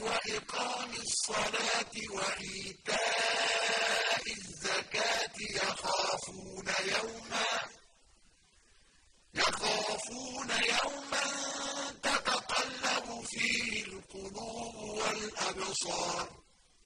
وإقام الصَّلَاةِ وَإِيتَاءِ الزَّكَاةِ يَخَافُونَ يَوْمًا تَتَقَلَّبُ فِيهِ الْقُلُوبُ وَالْأَبْصَارُ